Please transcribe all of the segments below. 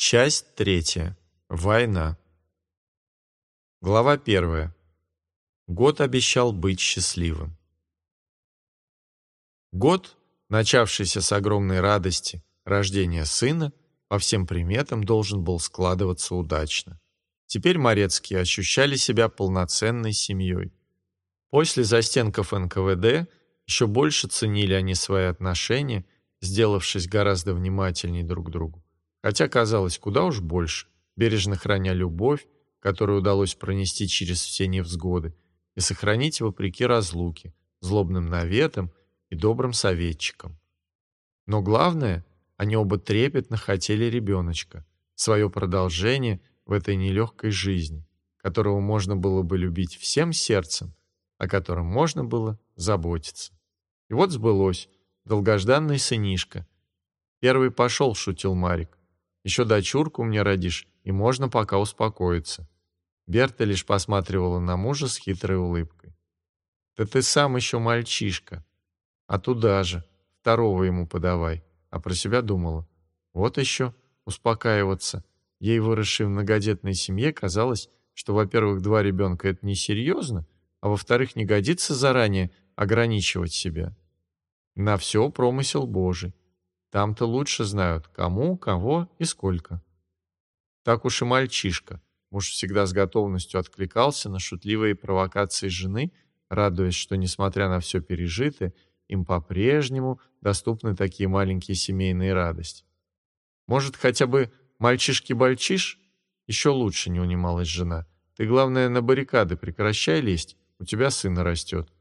Часть третья. Война. Глава первая. Год обещал быть счастливым. Год, начавшийся с огромной радости рождения сына, по всем приметам должен был складываться удачно. Теперь Морецкие ощущали себя полноценной семьей. После застенков НКВД еще больше ценили они свои отношения, сделавшись гораздо внимательнее друг к другу хотя казалось куда уж больше, бережно храня любовь, которую удалось пронести через все невзгоды, и сохранить вопреки разлуке, злобным наветам и добрым советчикам. Но главное, они оба трепетно хотели ребеночка, свое продолжение в этой нелегкой жизни, которого можно было бы любить всем сердцем, о котором можно было заботиться. И вот сбылось, долгожданный сынишка. Первый пошел, шутил Марик. Еще дочурку мне родишь, и можно пока успокоиться». Берта лишь посматривала на мужа с хитрой улыбкой. «Да ты сам еще мальчишка. А туда же, второго ему подавай». А про себя думала. Вот еще успокаиваться. Ей, выросшей в многодетной семье, казалось, что, во-первых, два ребенка — это несерьезно, а во-вторых, не годится заранее ограничивать себя. На все промысел Божий. Там-то лучше знают, кому, кого и сколько. Так уж и мальчишка. Муж всегда с готовностью откликался на шутливые провокации жены, радуясь, что, несмотря на все пережитое, им по-прежнему доступны такие маленькие семейные радости. Может, хотя бы мальчишки-бальчиш? Еще лучше не унималась жена. Ты, главное, на баррикады прекращай лезть, у тебя сына растет.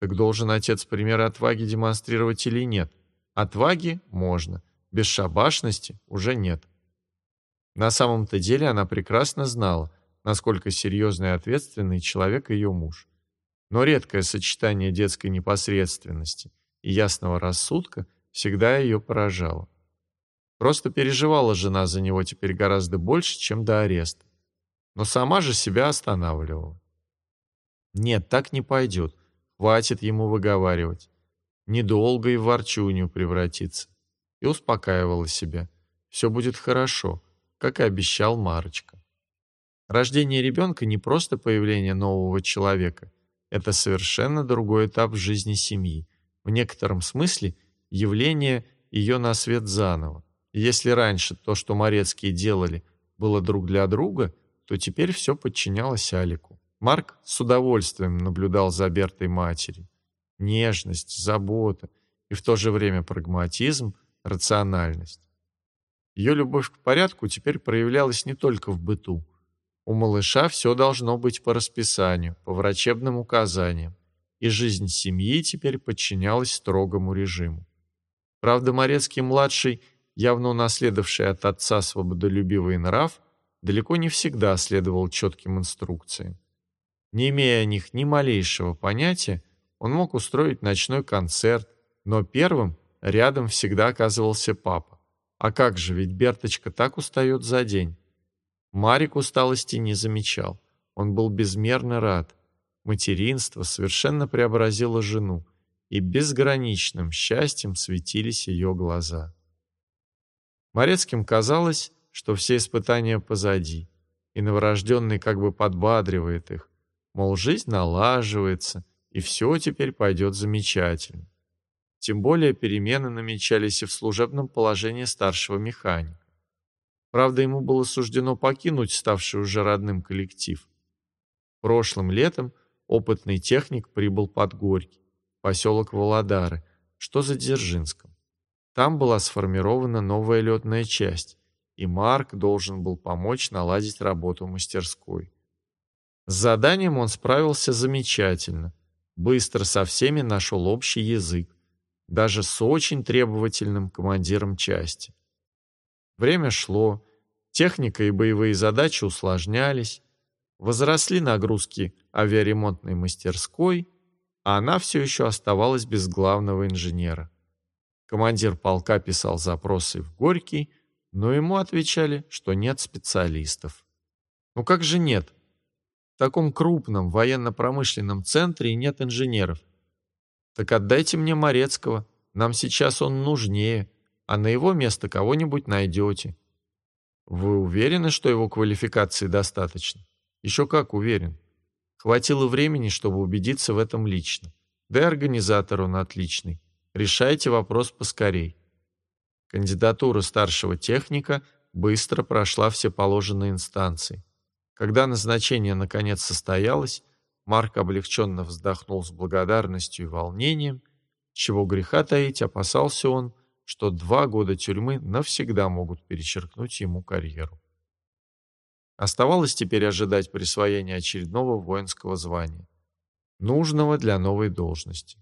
Так должен отец примеры отваги демонстрировать или нет? Отваги можно, бесшабашности уже нет. На самом-то деле она прекрасно знала, насколько серьезный и ответственный человек ее муж. Но редкое сочетание детской непосредственности и ясного рассудка всегда ее поражало. Просто переживала жена за него теперь гораздо больше, чем до ареста. Но сама же себя останавливала. Нет, так не пойдет. Хватит ему выговаривать недолго и в ворчунью превратиться. И успокаивала себя. Все будет хорошо, как и обещал Марочка. Рождение ребенка не просто появление нового человека. Это совершенно другой этап в жизни семьи. В некотором смысле явление ее на свет заново. Если раньше то, что Морецкие делали, было друг для друга, то теперь все подчинялось Алику. Марк с удовольствием наблюдал за Бертой матери нежность, забота и в то же время прагматизм, рациональность. Ее любовь к порядку теперь проявлялась не только в быту. У малыша все должно быть по расписанию, по врачебным указаниям, и жизнь семьи теперь подчинялась строгому режиму. Правда, Морецкий-младший, явно унаследовавший от отца свободолюбивый нрав, далеко не всегда следовал четким инструкциям. Не имея о них ни малейшего понятия, он мог устроить ночной концерт, но первым рядом всегда оказывался папа. А как же, ведь Берточка так устает за день. Марик усталости не замечал. Он был безмерно рад. Материнство совершенно преобразило жену, и безграничным счастьем светились ее глаза. Морецким казалось, что все испытания позади, и новорожденный как бы подбадривает их, мол, жизнь налаживается — и все теперь пойдет замечательно. Тем более перемены намечались и в служебном положении старшего механика. Правда, ему было суждено покинуть ставший уже родным коллектив. Прошлым летом опытный техник прибыл под Горький, поселок Володары, что за Дзержинском. Там была сформирована новая летная часть, и Марк должен был помочь наладить работу мастерской. С заданием он справился замечательно – Быстро со всеми нашел общий язык, даже с очень требовательным командиром части. Время шло, техника и боевые задачи усложнялись, возросли нагрузки авиаремонтной мастерской, а она все еще оставалась без главного инженера. Командир полка писал запросы в Горький, но ему отвечали, что нет специалистов. Ну как же нет? В таком крупном военно-промышленном центре нет инженеров. Так отдайте мне Морецкого, нам сейчас он нужнее, а на его место кого-нибудь найдете. Вы уверены, что его квалификации достаточно? Еще как уверен. Хватило времени, чтобы убедиться в этом лично. Да и организатор он отличный. Решайте вопрос поскорей. Кандидатура старшего техника быстро прошла все положенные инстанции. Когда назначение наконец состоялось, Марк облегченно вздохнул с благодарностью и волнением, чего греха таить опасался он, что два года тюрьмы навсегда могут перечеркнуть ему карьеру. Оставалось теперь ожидать присвоения очередного воинского звания, нужного для новой должности.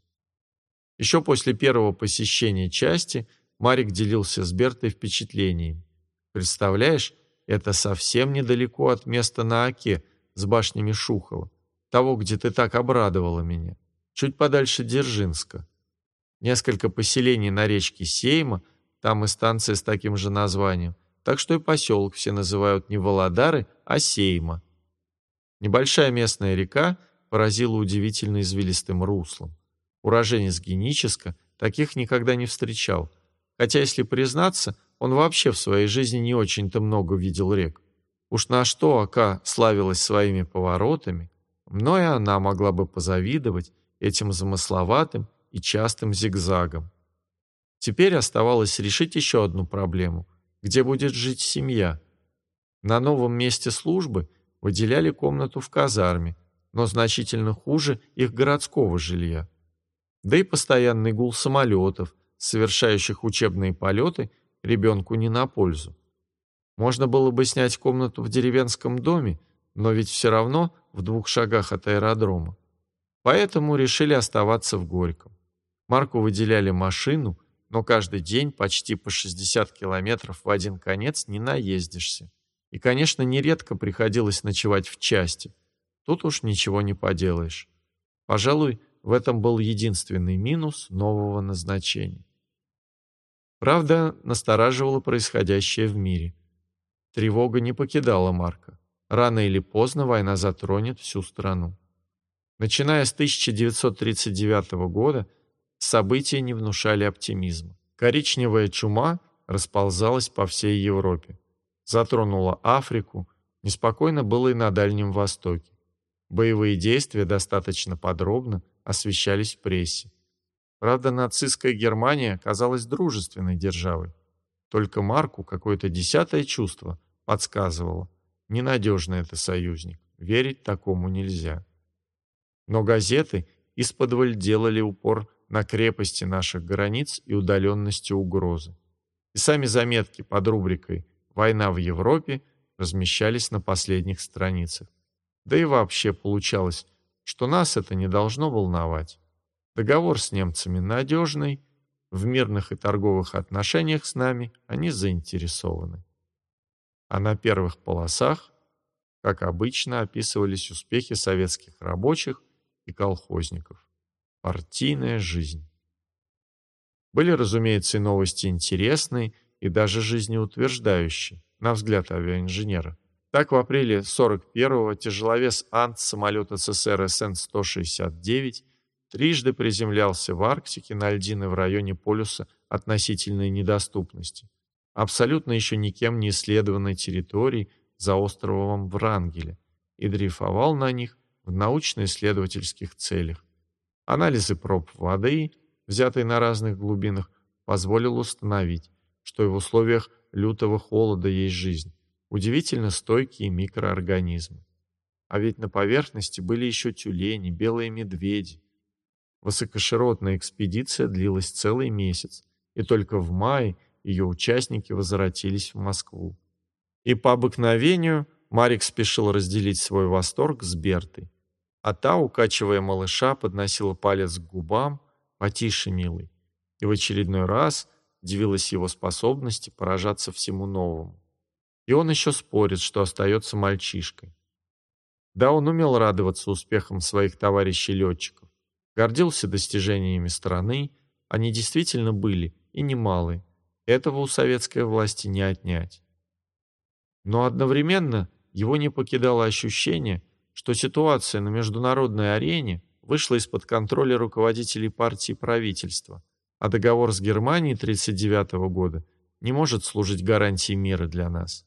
Еще после первого посещения части Марик делился с Бертой впечатлениями. «Представляешь, это совсем недалеко от места на Оке с башнями Шухова того, где ты так обрадовала меня, чуть подальше Дзержинска. Несколько поселений на речке Сейма, там и станция с таким же названием, так что и поселок все называют не Володары, а Сейма. Небольшая местная река поразила удивительно извилистым руслом. Уроженец Геническа таких никогда не встречал, хотя, если признаться, он вообще в своей жизни не очень-то много видел рек. Уж на что Ака славилась своими поворотами, но и она могла бы позавидовать этим замысловатым и частым зигзагам. Теперь оставалось решить еще одну проблему – где будет жить семья. На новом месте службы выделяли комнату в казарме, но значительно хуже их городского жилья. Да и постоянный гул самолетов, совершающих учебные полеты, ребенку не на пользу. Можно было бы снять комнату в деревенском доме, но ведь все равно в двух шагах от аэродрома. Поэтому решили оставаться в Горьком. Марку выделяли машину, но каждый день почти по 60 километров в один конец не наездишься. И, конечно, нередко приходилось ночевать в части. Тут уж ничего не поделаешь. Пожалуй, в этом был единственный минус нового назначения. Правда, настораживало происходящее в мире. Тревога не покидала Марка. Рано или поздно война затронет всю страну. Начиная с 1939 года события не внушали оптимизма. Коричневая чума расползалась по всей Европе. Затронула Африку, неспокойно было и на Дальнем Востоке. Боевые действия достаточно подробно освещались в прессе. Правда, нацистская Германия оказалась дружественной державой. Только Марку какое-то десятое чувство подсказывало, Ненадежный это союзник. Верить такому нельзя. Но газеты исподволь делали упор на крепости наших границ и удаленности угрозы. И сами заметки под рубрикой «Война в Европе» размещались на последних страницах. Да и вообще получалось, что нас это не должно волновать. Договор с немцами надежный, в мирных и торговых отношениях с нами они заинтересованы а на первых полосах, как обычно, описывались успехи советских рабочих и колхозников. Партийная жизнь. Были, разумеется, и новости интересные и даже жизнеутверждающие, на взгляд авиаинженера. Так, в апреле 41-го тяжеловес Ант самолета СССР СН-169 трижды приземлялся в Арктике на льдины в районе полюса относительной недоступности абсолютно еще никем не исследованной территории за островом Врангеля и дрейфовал на них в научно-исследовательских целях. Анализы проб воды, взятые на разных глубинах, позволил установить, что и в условиях лютого холода есть жизнь, удивительно стойкие микроорганизмы. А ведь на поверхности были еще тюлени, белые медведи. Высокоширотная экспедиция длилась целый месяц, и только в мае ее участники возвратились в Москву. И по обыкновению Марик спешил разделить свой восторг с Бертой. А та, укачивая малыша, подносила палец к губам, потише, милый, и в очередной раз дивилась его способности поражаться всему новому. И он еще спорит, что остается мальчишкой. Да, он умел радоваться успехам своих товарищей-летчиков, гордился достижениями страны, они действительно были, и немалые, этого у советской власти не отнять. Но одновременно его не покидало ощущение, что ситуация на международной арене вышла из-под контроля руководителей партии и правительства, а договор с Германией 1939 года не может служить гарантией мира для нас.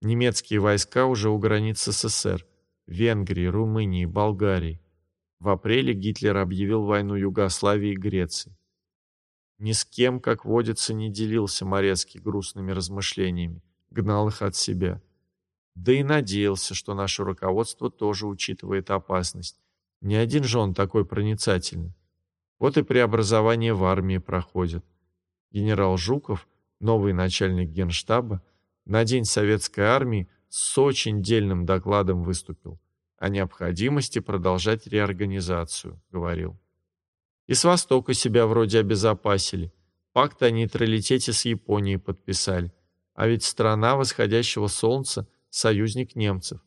Немецкие войска уже у границ СССР, Венгрии, Румынии, Болгарии. В апреле Гитлер объявил войну Югославии и Греции. Ни с кем, как водится, не делился Морецкий грустными размышлениями, гнал их от себя. Да и надеялся, что наше руководство тоже учитывает опасность. Не один же он такой проницательный. Вот и преобразование в армии проходит. Генерал Жуков, новый начальник генштаба, на День Советской Армии с очень дельным докладом выступил. О необходимости продолжать реорганизацию, говорил. И с Востока себя вроде обезопасили. Пакт о нейтралитете с Японией подписали. А ведь страна восходящего солнца – союзник немцев.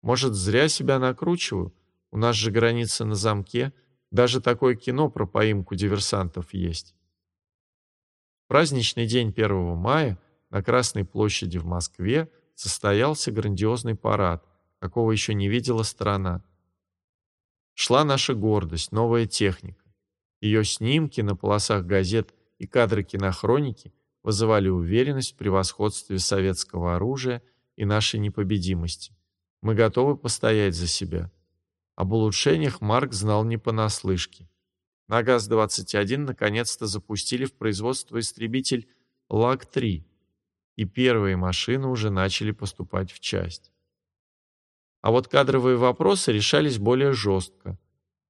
Может, зря себя накручиваю? У нас же граница на замке. Даже такое кино про поимку диверсантов есть. праздничный день 1 мая на Красной площади в Москве состоялся грандиозный парад, какого еще не видела страна. Шла наша гордость, новая техника. Ее снимки на полосах газет и кадры кинохроники вызывали уверенность в превосходстве советского оружия и нашей непобедимости. Мы готовы постоять за себя. Об улучшениях Марк знал не понаслышке. На ГАЗ-21 наконец-то запустили в производство истребитель ЛАГ-3, и первые машины уже начали поступать в часть. А вот кадровые вопросы решались более жестко.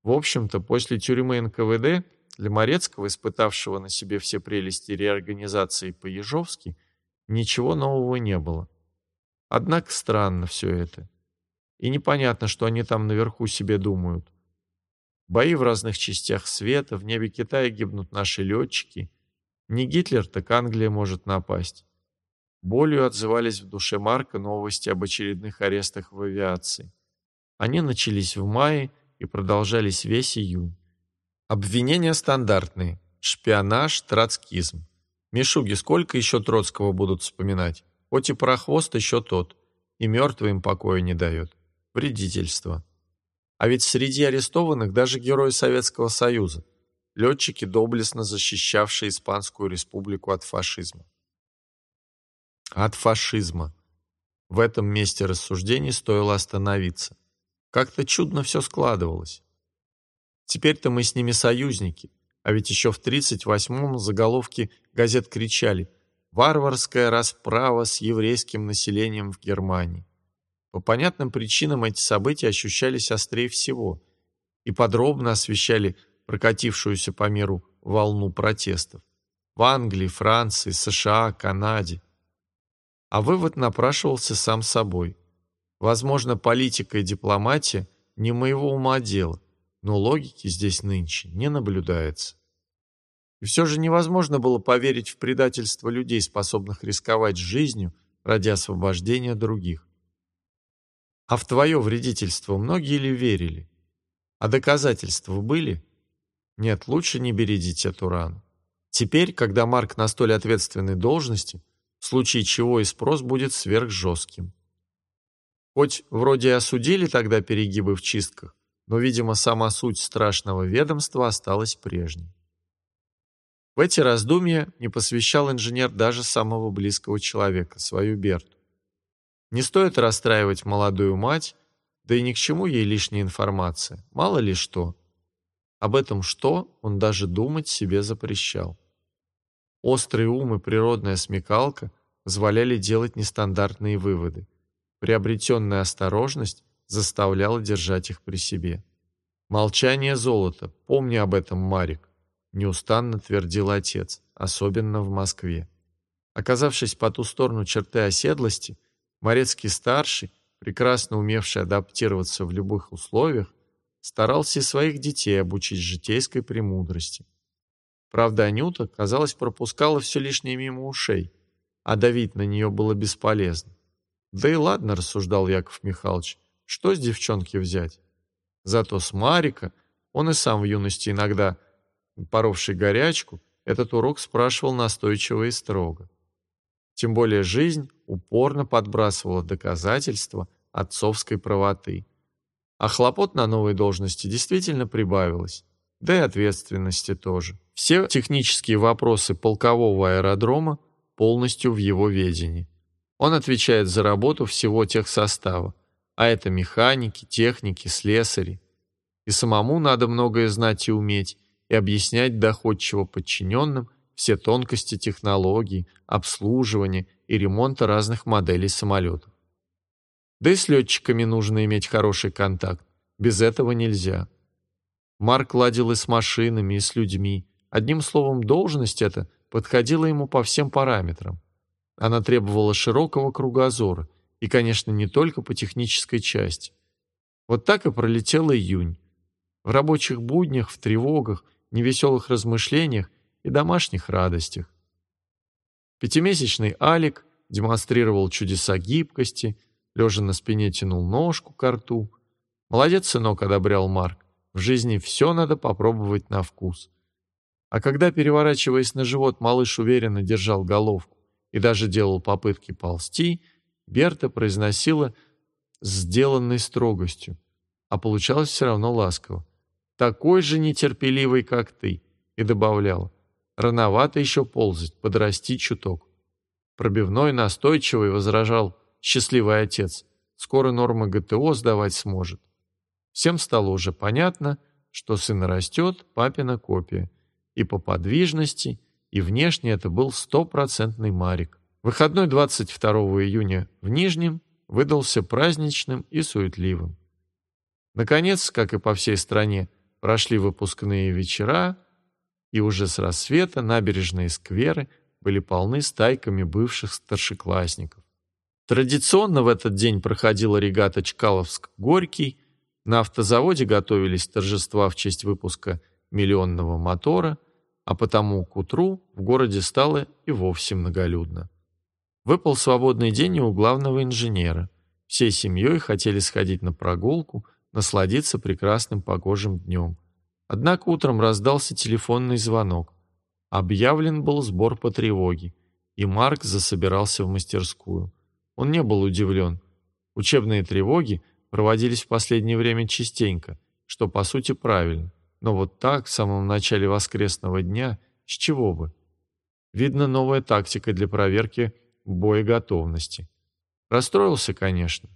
В общем-то, после тюрьмы НКВД для Морецкого, испытавшего на себе все прелести реорганизации по-ежовски, ничего нового не было. Однако странно все это. И непонятно, что они там наверху себе думают. Бои в разных частях света, в небе Китая гибнут наши летчики. Не Гитлер, так Англия может напасть. Болью отзывались в душе Марка новости об очередных арестах в авиации. Они начались в мае и продолжались весь июнь. Обвинения стандартные. Шпионаж, троцкизм. Мишуги сколько еще Троцкого будут вспоминать? Хоть и прохвост еще тот. И мертвым покоя не дает вредительство. А ведь среди арестованных даже герои Советского Союза, летчики, доблестно защищавшие Испанскую республику от фашизма. От фашизма. В этом месте рассуждений стоило остановиться. Как-то чудно все складывалось. Теперь-то мы с ними союзники, а ведь еще в 38-м заголовки газет кричали «Варварская расправа с еврейским населением в Германии». По понятным причинам эти события ощущались острее всего и подробно освещали прокатившуюся по миру волну протестов. В Англии, Франции, США, Канаде. А вывод напрашивался сам собой. Возможно, политика и дипломатия не моего ума дело, но логики здесь нынче не наблюдается. И все же невозможно было поверить в предательство людей, способных рисковать жизнью ради освобождения других. А в твое вредительство многие ли верили? А доказательства были? Нет, лучше не бередить эту рану. Теперь, когда Марк на столь ответственной должности, в случае чего и спрос будет сверхжестким. Хоть вроде осудили тогда перегибы в чистках, но, видимо, сама суть страшного ведомства осталась прежней. В эти раздумья не посвящал инженер даже самого близкого человека, свою Берту. Не стоит расстраивать молодую мать, да и ни к чему ей лишняя информация. Мало ли что. Об этом что он даже думать себе запрещал. Острый ум и природная смекалка позволяли делать нестандартные выводы. Приобретенная осторожность заставляла держать их при себе. «Молчание золота, помни об этом, Марик», — неустанно твердил отец, особенно в Москве. Оказавшись по ту сторону черты оседлости, Морецкий-старший, прекрасно умевший адаптироваться в любых условиях, старался и своих детей обучить житейской премудрости. Правда, Анюта, казалось, пропускала все лишнее мимо ушей, а давить на нее было бесполезно. Да и ладно, рассуждал Яков Михайлович, что с девчонки взять? Зато с Марика, он и сам в юности иногда, поровший горячку, этот урок спрашивал настойчиво и строго. Тем более жизнь упорно подбрасывала доказательства отцовской правоты. А хлопот на новой должности действительно прибавилось. Да и ответственности тоже. Все технические вопросы полкового аэродрома полностью в его ведении. Он отвечает за работу всего техсостава, а это механики, техники, слесари. И самому надо многое знать и уметь, и объяснять доходчиво подчиненным все тонкости технологий, обслуживания и ремонта разных моделей самолетов. Да и с летчиками нужно иметь хороший контакт. Без этого нельзя. Марк ладил и с машинами, и с людьми. Одним словом, должность эта подходила ему по всем параметрам. Она требовала широкого кругозора, и, конечно, не только по технической части. Вот так и пролетел июнь. В рабочих буднях, в тревогах, невеселых размышлениях и домашних радостях. Пятимесячный Алик демонстрировал чудеса гибкости, лежа на спине тянул ножку к рту. «Молодец, сынок», — одобрял Марк. «В жизни все надо попробовать на вкус». А когда, переворачиваясь на живот, малыш уверенно держал головку и даже делал попытки ползти, Берта произносила сделанной строгостью, а получалось все равно ласково. «Такой же нетерпеливый, как ты», и добавляла. «Рановато еще ползать, подрасти чуток». Пробивной настойчивый возражал счастливый отец. Скоро нормы ГТО сдавать сможет. Всем стало уже понятно, что сын растет, папина копия. И по подвижности, и внешне это был стопроцентный Марик. Выходной 22 июня в Нижнем выдался праздничным и суетливым. Наконец, как и по всей стране, прошли выпускные вечера, и уже с рассвета набережные скверы были полны стайками бывших старшеклассников. Традиционно в этот день проходила регата Чкаловск-Горький, на автозаводе готовились торжества в честь выпуска миллионного мотора, а потому к утру в городе стало и вовсе многолюдно. Выпал свободный день и у главного инженера. Всей семьей хотели сходить на прогулку, насладиться прекрасным погожим днем. Однако утром раздался телефонный звонок. Объявлен был сбор по тревоге, и Марк засобирался в мастерскую. Он не был удивлен. Учебные тревоги проводились в последнее время частенько, что по сути правильно. Но вот так, в самом начале воскресного дня, с чего бы? Видно, новая тактика для проверки боеготовности. Расстроился, конечно.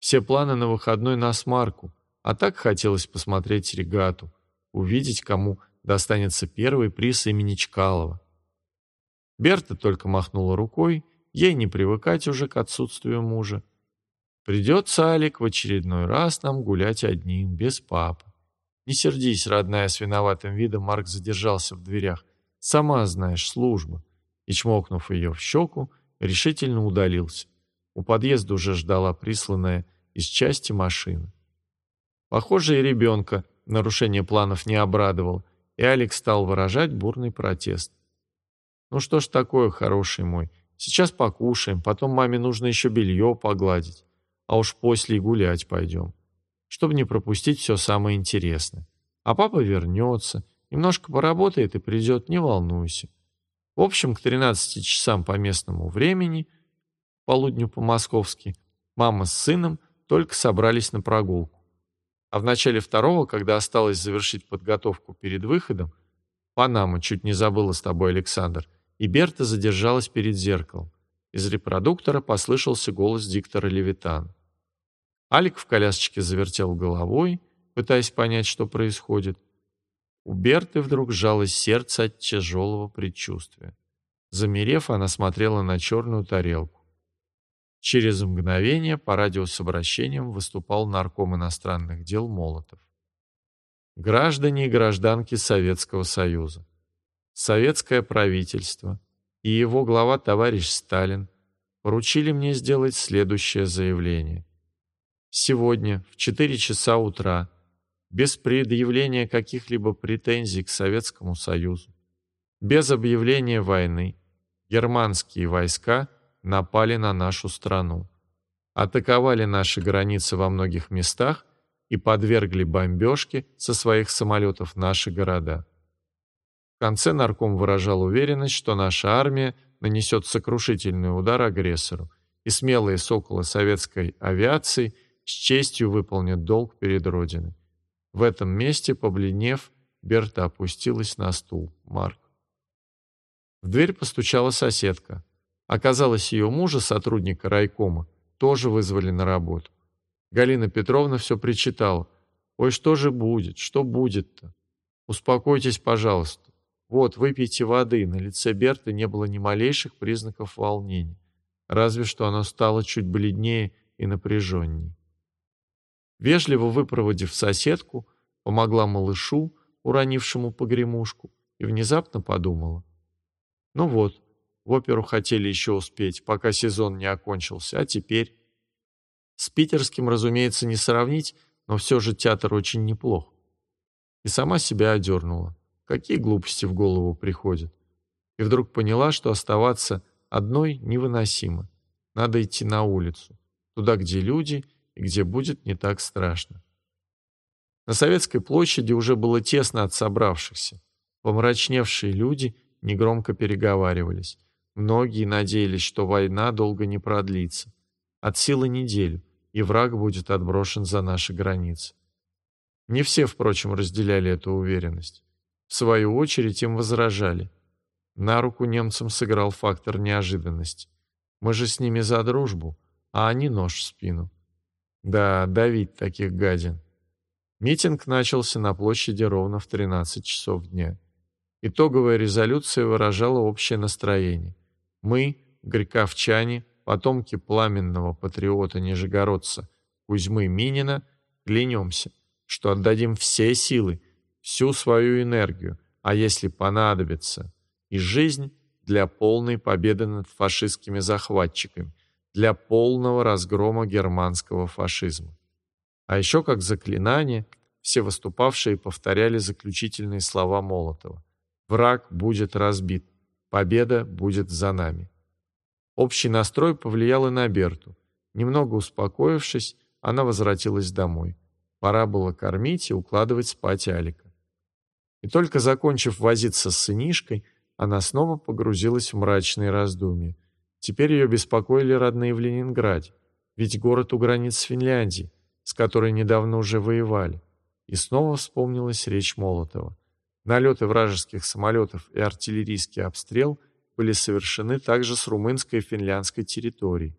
Все планы на выходной на смарку, а так хотелось посмотреть регату, увидеть, кому достанется первый приз имени Чкалова. Берта только махнула рукой Ей не привыкать уже к отсутствию мужа. Придется, Алик, в очередной раз нам гулять одним, без папы. Не сердись, родная, с виноватым видом Марк задержался в дверях. Сама знаешь, служба. И, чмокнув ее в щеку, решительно удалился. У подъезда уже ждала присланная из части машина. Похоже, и ребенка нарушение планов не обрадовал, и Алекс стал выражать бурный протест. «Ну что ж такое, хороший мой, Сейчас покушаем, потом маме нужно еще белье погладить, а уж после гулять пойдем, чтобы не пропустить все самое интересное. А папа вернется, немножко поработает и придет, не волнуйся. В общем, к 13 часам по местному времени, полудню по-московски, мама с сыном только собрались на прогулку. А в начале второго, когда осталось завершить подготовку перед выходом, Панама чуть не забыла с тобой, Александр, и Берта задержалась перед зеркалом. Из репродуктора послышался голос диктора Левитана. Алик в колясочке завертел головой, пытаясь понять, что происходит. У Берты вдруг сжалось сердце от тяжелого предчувствия. Замерев, она смотрела на черную тарелку. Через мгновение по радиособращениям выступал нарком иностранных дел Молотов. Граждане и гражданки Советского Союза советское правительство и его глава товарищ Сталин поручили мне сделать следующее заявление. Сегодня в 4 часа утра, без предъявления каких-либо претензий к Советскому Союзу, без объявления войны, германские войска напали на нашу страну, атаковали наши границы во многих местах и подвергли бомбежке со своих самолетов наши города. В конце нарком выражал уверенность, что наша армия нанесет сокрушительный удар агрессору, и смелые соколы советской авиации с честью выполнят долг перед Родиной. В этом месте, побледнев, Берта опустилась на стул. Марк. В дверь постучала соседка. Оказалось, ее мужа, сотрудника райкома, тоже вызвали на работу. Галина Петровна все причитала. «Ой, что же будет? Что будет-то? Успокойтесь, пожалуйста. Вот, выпейте воды». На лице Берты не было ни малейших признаков волнения. Разве что оно стало чуть бледнее и напряженней. Вежливо выпроводив соседку, помогла малышу, уронившему погремушку, и внезапно подумала. Ну вот, в оперу хотели еще успеть, пока сезон не окончился, а теперь... С питерским, разумеется, не сравнить, но все же театр очень неплох. И сама себя одернула. Какие глупости в голову приходят. И вдруг поняла, что оставаться одной невыносимо. Надо идти на улицу, туда, где люди где будет не так страшно. На Советской площади уже было тесно от собравшихся. Помрачневшие люди негромко переговаривались. Многие надеялись, что война долго не продлится. От силы неделю, и враг будет отброшен за наши границы. Не все, впрочем, разделяли эту уверенность. В свою очередь им возражали. На руку немцам сыграл фактор неожиданности. Мы же с ними за дружбу, а они нож в спину. Да, давить таких гадин. Митинг начался на площади ровно в 13 часов дня. Итоговая резолюция выражала общее настроение. Мы, грековчане, потомки пламенного патриота-нижегородца Кузьмы Минина, клянемся, что отдадим все силы, всю свою энергию, а если понадобится, и жизнь для полной победы над фашистскими захватчиками, для полного разгрома германского фашизма. А еще как заклинание все выступавшие повторяли заключительные слова Молотова. «Враг будет разбит, победа будет за нами». Общий настрой повлиял и на Берту. Немного успокоившись, она возвратилась домой. Пора было кормить и укладывать спать Алика. И только закончив возиться с сынишкой, она снова погрузилась в мрачные раздумья. Теперь ее беспокоили родные в Ленинграде, ведь город у границ с Финляндией, с которой недавно уже воевали. И снова вспомнилась речь Молотова. Налеты вражеских самолетов и артиллерийский обстрел были совершены также с румынской и финляндской территорией.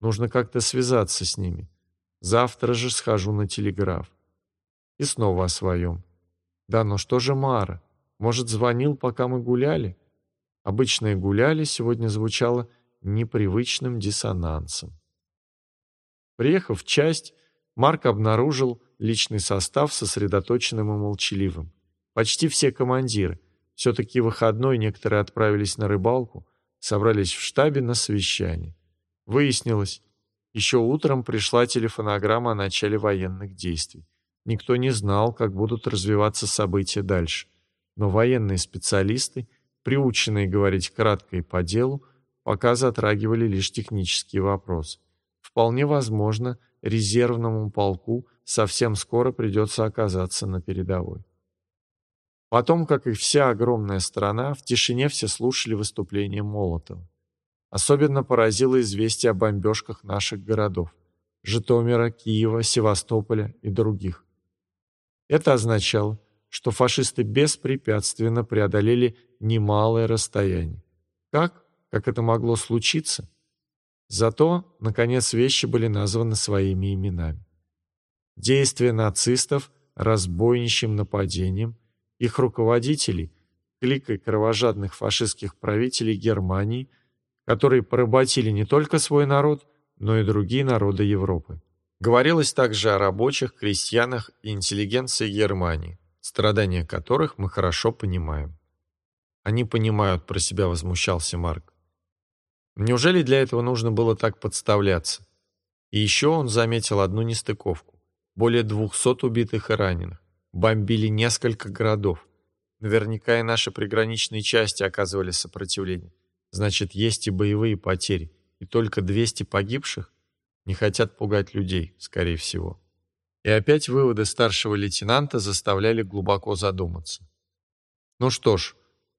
Нужно как-то связаться с ними. Завтра же схожу на телеграф. И снова о своем. Да, но что же Мара? Может, звонил, пока мы гуляли? Обычное «гуляли» сегодня звучало непривычным диссонансом. Приехав в часть, Марк обнаружил личный состав сосредоточенным и молчаливым. Почти все командиры. Все-таки выходной некоторые отправились на рыбалку, собрались в штабе на совещание. Выяснилось, еще утром пришла телефонограмма о начале военных действий. Никто не знал, как будут развиваться события дальше. Но военные специалисты, приученные говорить кратко и по делу, пока затрагивали лишь технические вопросы. Вполне возможно, резервному полку совсем скоро придется оказаться на передовой. Потом, как и вся огромная страна, в тишине все слушали выступление Молотова. Особенно поразило известие о бомбежках наших городов – Житомира, Киева, Севастополя и других. Это означало, что фашисты беспрепятственно преодолели немалое расстояние. Как? Как это могло случиться. Зато, наконец, вещи были названы своими именами. Действия нацистов разбойничьим нападением, их руководителей, кликой кровожадных фашистских правителей Германии, которые поработили не только свой народ, но и другие народы Европы. Говорилось также о рабочих, крестьянах и интеллигенции Германии, страдания которых мы хорошо понимаем. Они понимают, про себя возмущался Марк. Неужели для этого нужно было так подставляться? И еще он заметил одну нестыковку. Более двухсот убитых и раненых. Бомбили несколько городов. Наверняка и наши приграничные части оказывали сопротивление. Значит, есть и боевые потери. И только 200 погибших не хотят пугать людей, скорее всего. И опять выводы старшего лейтенанта заставляли глубоко задуматься. Ну что ж,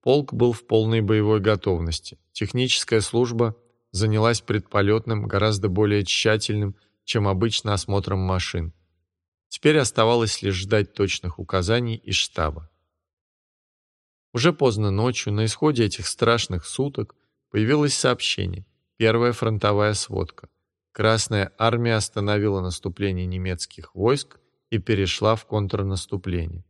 Полк был в полной боевой готовности. Техническая служба занялась предполетным, гораздо более тщательным, чем обычно осмотром машин. Теперь оставалось лишь ждать точных указаний из штаба. Уже поздно ночью, на исходе этих страшных суток, Появилось сообщение. Первая фронтовая сводка. Красная армия остановила наступление немецких войск и перешла в контрнаступление.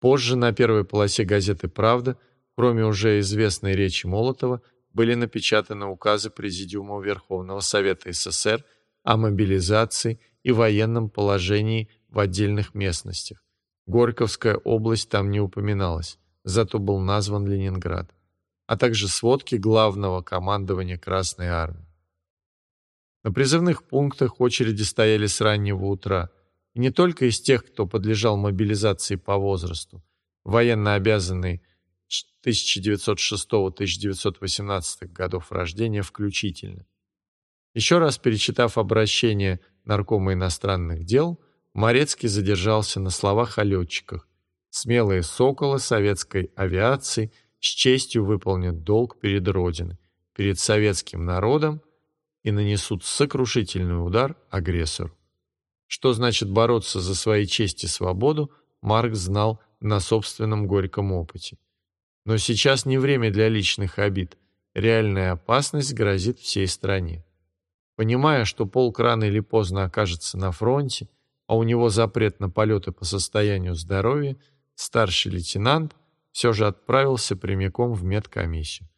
Позже на первой полосе газеты «Правда», кроме уже известной речи Молотова, были напечатаны указы Президиума Верховного Совета СССр о мобилизации и военном положении в отдельных местностях. Горьковская область там не упоминалась, зато был назван Ленинград, а также сводки главного командования Красной Армии. На призывных пунктах очереди стояли с раннего утра, и не только из тех, кто подлежал мобилизации по возрасту, военно обязанные 1906-1918 годов рождения включительно. Еще раз перечитав обращение Наркома иностранных дел, Морецкий задержался на словах о летчиках. Смелые соколы советской авиации с честью выполнят долг перед Родиной, перед советским народом и нанесут сокрушительный удар агрессору. Что значит бороться за свои честь и свободу, Марк знал на собственном горьком опыте. Но сейчас не время для личных обид. Реальная опасность грозит всей стране. Понимая, что полк рано или поздно окажется на фронте, а у него запрет на полеты по состоянию здоровья, старший лейтенант все же отправился прямиком в медкомиссию.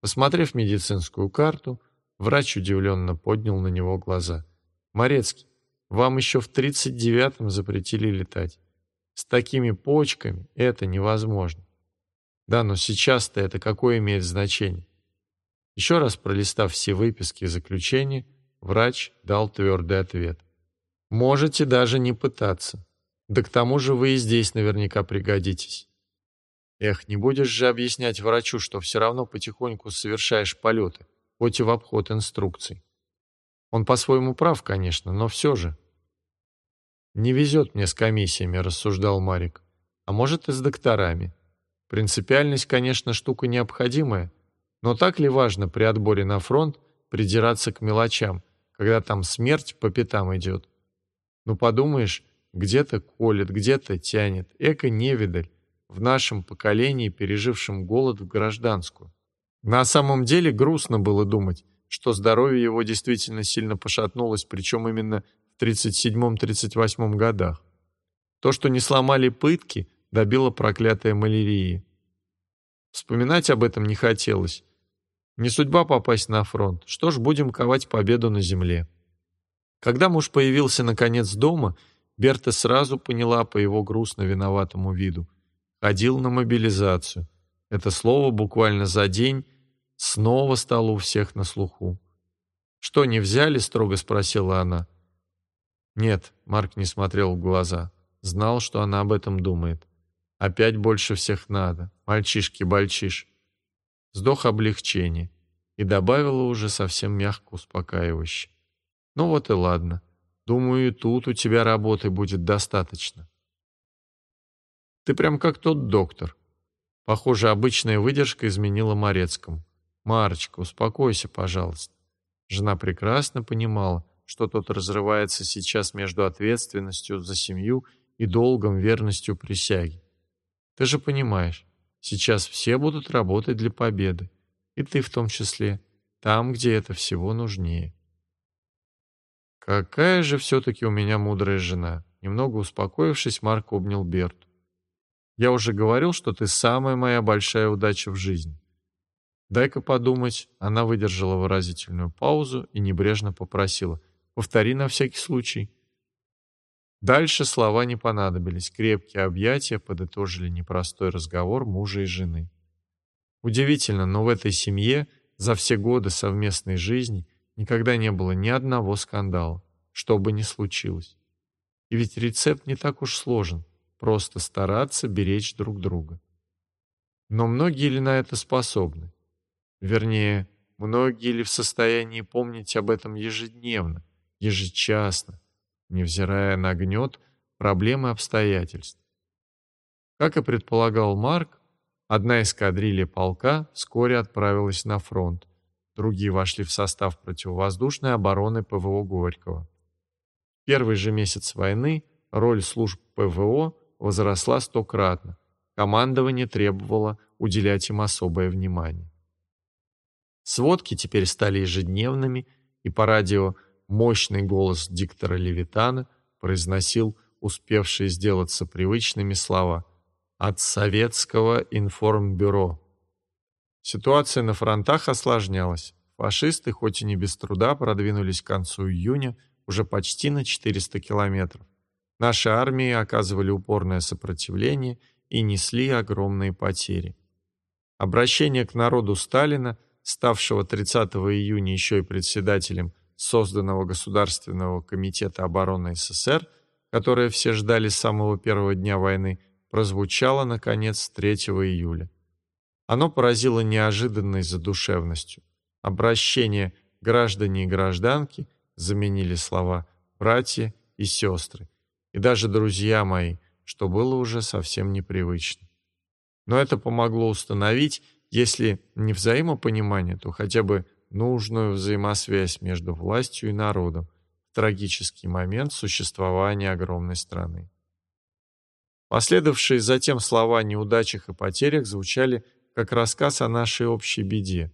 Посмотрев медицинскую карту, Врач удивленно поднял на него глаза. «Морецкий, вам еще в 39-м запретили летать. С такими почками это невозможно». «Да, но сейчас-то это какое имеет значение?» Еще раз пролистав все выписки и заключения, врач дал твердый ответ. «Можете даже не пытаться. Да к тому же вы и здесь наверняка пригодитесь». Эх, не будешь же объяснять врачу, что все равно потихоньку совершаешь полеты хоть и в обход инструкций. Он по-своему прав, конечно, но все же. «Не везет мне с комиссиями», — рассуждал Марик. «А может, и с докторами. Принципиальность, конечно, штука необходимая, но так ли важно при отборе на фронт придираться к мелочам, когда там смерть по пятам идет? Ну, подумаешь, где-то колет, где-то тянет. Эко невидаль в нашем поколении, пережившем голод в гражданскую. На самом деле грустно было думать, что здоровье его действительно сильно пошатнулось, причем именно в 37-38 годах. То, что не сломали пытки, добило проклятая малярии. Вспоминать об этом не хотелось. Не судьба попасть на фронт, что ж, будем ковать победу на земле. Когда муж появился наконец дома, Берта сразу поняла по его грустно виноватому виду. Ходил на мобилизацию. Это слово буквально за день снова стало у всех на слуху. «Что, не взяли?» — строго спросила она. Нет, Марк не смотрел в глаза. Знал, что она об этом думает. Опять больше всех надо. Мальчишки-бальчиш. Вздох облегчения. И добавила уже совсем мягко успокаивающе. Ну вот и ладно. Думаю, и тут у тебя работы будет достаточно. Ты прям как тот доктор. Похоже, обычная выдержка изменила Морецкому. «Марочка, успокойся, пожалуйста». Жена прекрасно понимала, что тот разрывается сейчас между ответственностью за семью и долгом верностью присяги. Ты же понимаешь, сейчас все будут работать для победы, и ты в том числе, там, где это всего нужнее. Какая же все-таки у меня мудрая жена. Немного успокоившись, Марк обнял Берту. Я уже говорил, что ты самая моя большая удача в жизни. Дай-ка подумать. Она выдержала выразительную паузу и небрежно попросила. Повтори на всякий случай. Дальше слова не понадобились. Крепкие объятия подытожили непростой разговор мужа и жены. Удивительно, но в этой семье за все годы совместной жизни никогда не было ни одного скандала, что бы ни случилось. И ведь рецепт не так уж сложен. Просто стараться беречь друг друга. Но многие ли на это способны? Вернее, многие ли в состоянии помнить об этом ежедневно, ежечасно, невзирая на гнет проблемы обстоятельств? Как и предполагал Марк, одна эскадрилья полка вскоре отправилась на фронт, другие вошли в состав противовоздушной обороны ПВО Горького. В первый же месяц войны роль служб ПВО возросла стократно. Командование требовало уделять им особое внимание. Сводки теперь стали ежедневными, и по радио мощный голос диктора Левитана произносил успевшие сделаться привычными слова «От Советского информбюро». Ситуация на фронтах осложнялась. Фашисты, хоть и не без труда, продвинулись к концу июня уже почти на 400 километров. Наши армии оказывали упорное сопротивление и несли огромные потери. Обращение к народу Сталина, ставшего 30 июня еще и председателем созданного Государственного комитета обороны СССр, которое все ждали с самого первого дня войны, прозвучало, наконец, 3 июля. Оно поразило неожиданной задушевностью. Обращение «граждане и гражданки» заменили слова «братья» и «сестры», и даже «друзья мои», что было уже совсем непривычно. Но это помогло установить, если не взаимопонимание, то хотя бы нужную взаимосвязь между властью и народом в трагический момент существования огромной страны. Последовавшие затем слова о неудачах и потерях звучали как рассказ о нашей общей беде,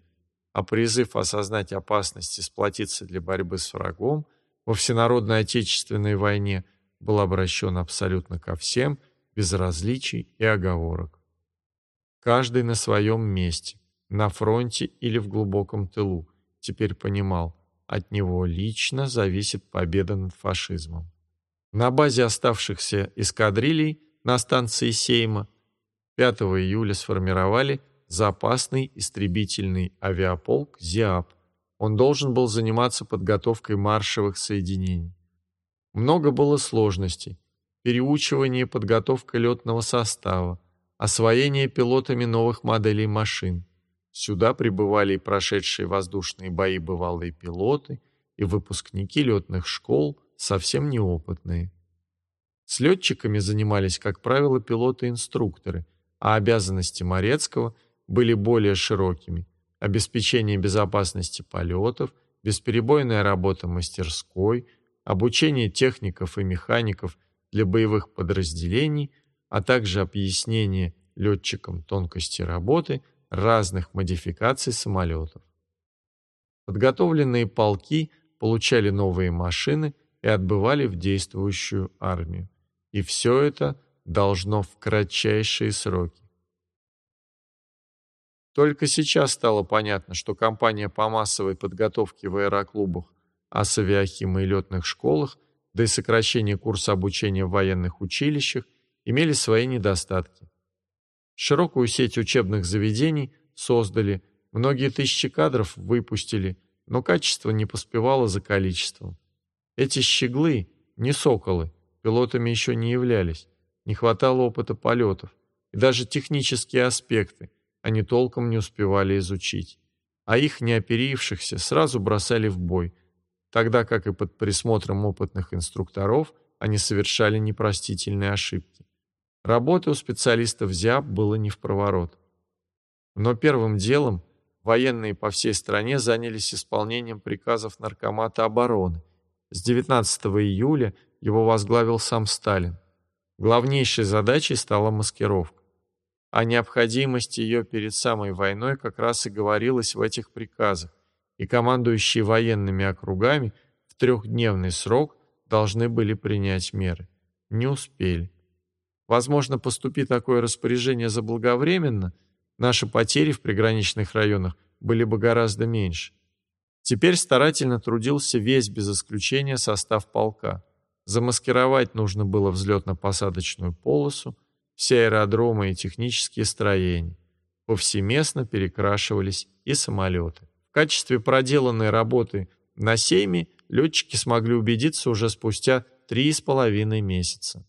а призыв осознать опасность и сплотиться для борьбы с врагом во всенародной отечественной войне был обращен абсолютно ко всем, без различий и оговорок. Каждый на своем месте, на фронте или в глубоком тылу, теперь понимал, от него лично зависит победа над фашизмом. На базе оставшихся эскадрилей на станции Сейма 5 июля сформировали запасный истребительный авиаполк «Зиап». Он должен был заниматься подготовкой маршевых соединений. Много было сложностей. Переучивание и подготовка летного состава, освоение пилотами новых моделей машин. Сюда прибывали и прошедшие воздушные бои бывалые пилоты, и выпускники летных школ, совсем неопытные. С летчиками занимались, как правило, пилоты-инструкторы, а обязанности Морецкого были более широкими. Обеспечение безопасности полетов, бесперебойная работа мастерской, обучение техников и механиков для боевых подразделений, а также объяснение летчикам тонкости работы разных модификаций самолетов. Подготовленные полки получали новые машины и отбывали в действующую армию. И все это должно в кратчайшие сроки. Только сейчас стало понятно, что компания по массовой подготовке в аэроклубах, асавиахим и летных школах, да и сокращение курса обучения в военных училищах имели свои недостатки. Широкую сеть учебных заведений создали, многие тысячи кадров выпустили, но качество не поспевало за количеством. Эти щеглы, не соколы, пилотами еще не являлись, не хватало опыта полетов, и даже технические аспекты, они толком не успевали изучить, а их неоперившихся сразу бросали в бой, тогда как и под присмотром опытных инструкторов они совершали непростительные ошибки. Работы у специалистов ЗИАП было не в проворот. Но первым делом военные по всей стране занялись исполнением приказов Наркомата обороны. С 19 июля его возглавил сам Сталин. Главнейшей задачей стала маскировка. О необходимости ее перед самой войной как раз и говорилось в этих приказах, и командующие военными округами в трехдневный срок должны были принять меры. Не успели. Возможно, поступи такое распоряжение заблаговременно, наши потери в приграничных районах были бы гораздо меньше. Теперь старательно трудился весь без исключения состав полка. Замаскировать нужно было взлетно-посадочную полосу, все аэродромы и технические строения. Повсеместно перекрашивались и самолеты. В качестве проделанной работы на сейме летчики смогли убедиться уже спустя три с половиной месяца.